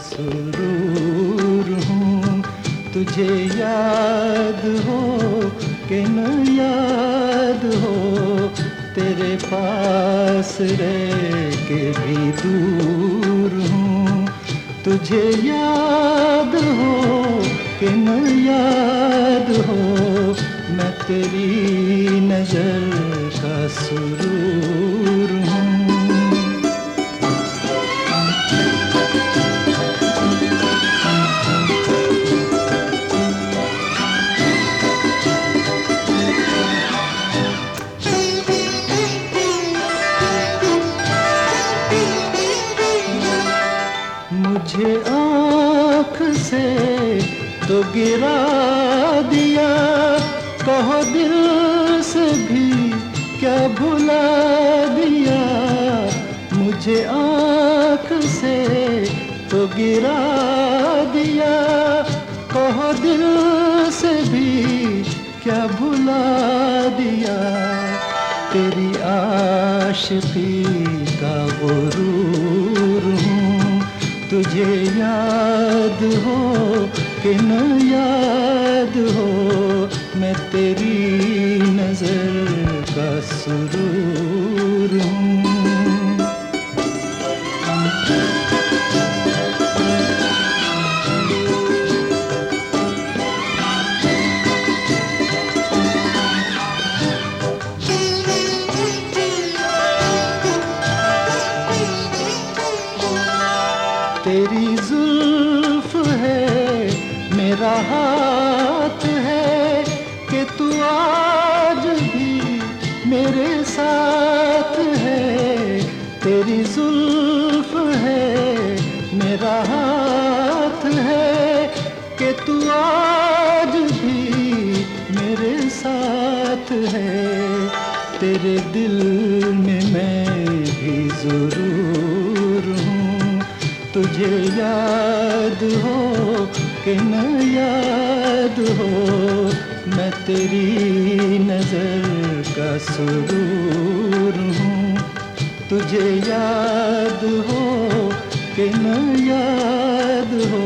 सुरूर हूँ। तुझे याद हो कि न याद हो, तेरे पास रह के भी दूर हूँ। तुझे याद हो कि न याद हो, मैं तेरी नज़र का सुरूर मुझे आँख से तो गिरा दिया। कहो दिल से भी क्या भुला दिया। मुझे आँख से तो गिरा दिया। कहो दिल से भी क्या भुला दिया। तेरी आशिकी का गुरूर हूँ तुझे याद हो कि न याद हो मैं तेरी नज़र का सुरूर हूँ। तेरी जुल्फ है, मेरा हाथ है कि तू आज भी मेरे साथ है। तेरी जुल्फ है, मेरा हाथ है कि तू आज भी मेरे साथ है। तेरे दिल में मैं भी ज़रूर तुझे याद हो, कि न याद हो, मैं तेरी नज़र का सुरूर हूँ। तुझे याद हो, कि न याद हो,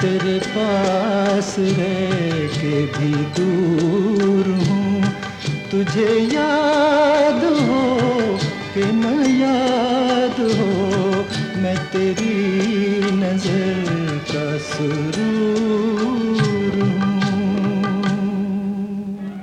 तेरे पास रह के भी दूर हूँ। तुझे याद हो, कि न याद हो तेरी नज़र का सुरूर